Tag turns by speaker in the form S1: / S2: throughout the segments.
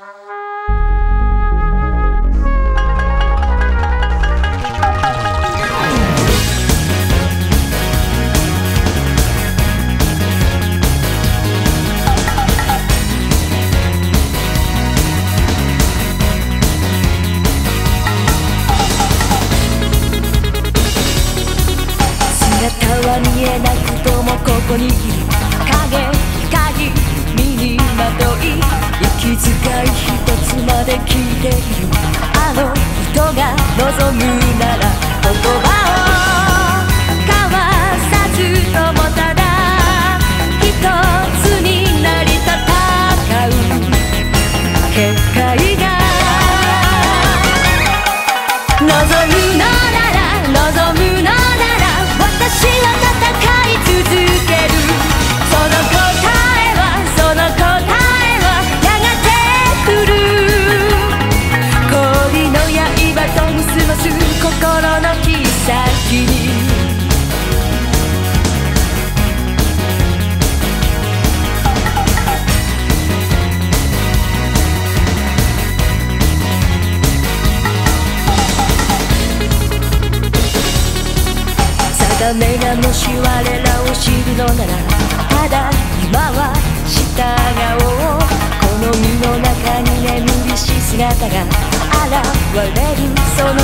S1: 見えなくともここにいる。影まで聞いている。あの人が望むダメなもし我らを知るのならただ今は従おうこの身の中に眠りし姿が現れる。その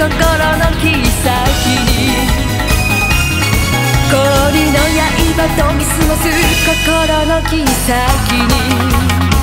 S1: 心の切っ先に氷の刃と見過ごす心の切っ先に。